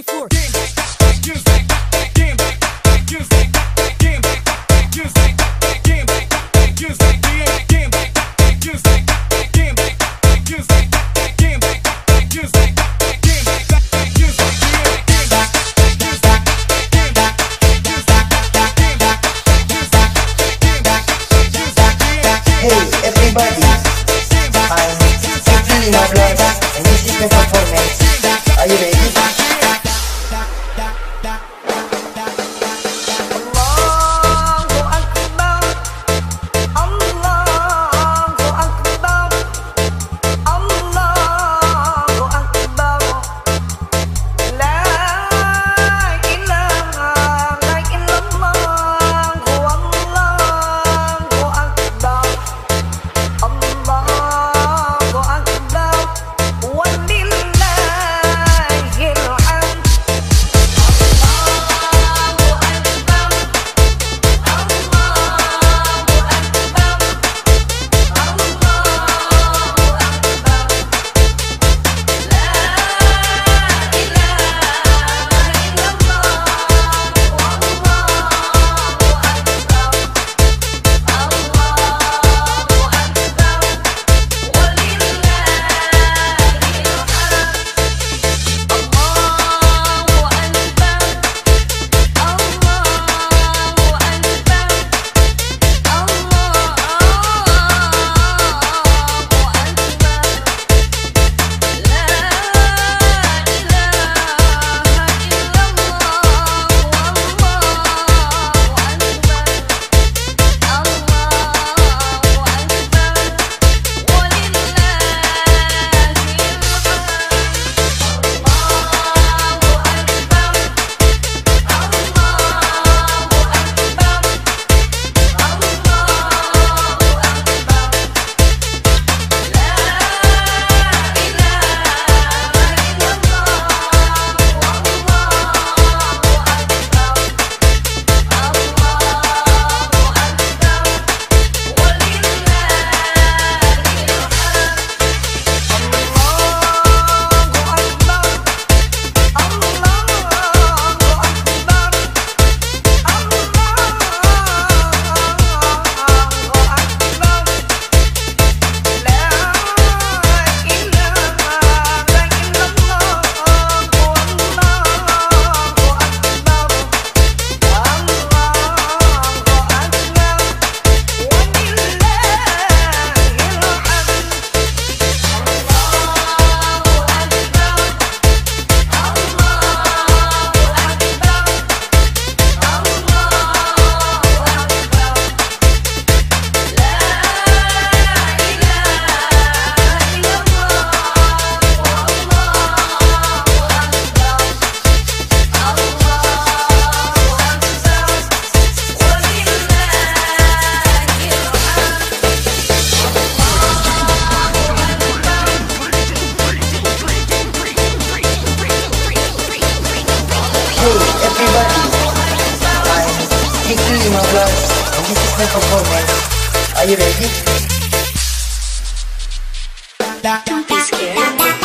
Hey everybody, I'm Fikri Mablas and this is and this is my performance. Are you ready? Don't be scared.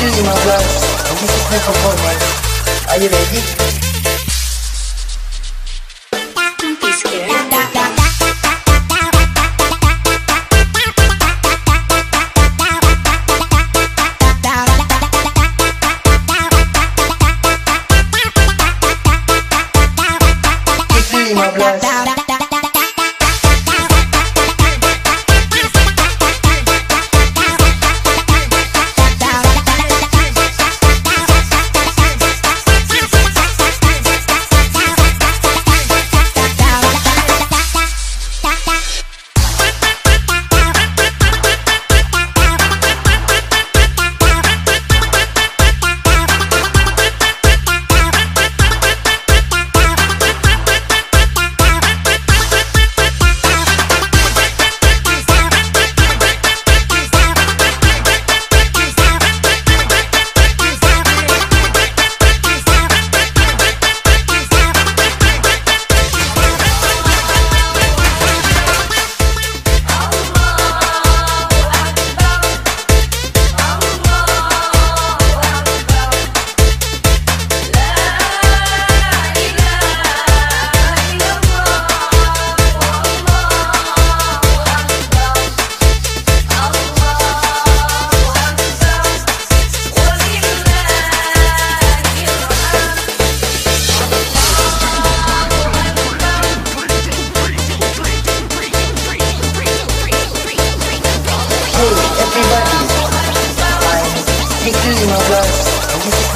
My performance. Are you ready?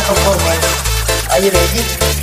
Are you ready?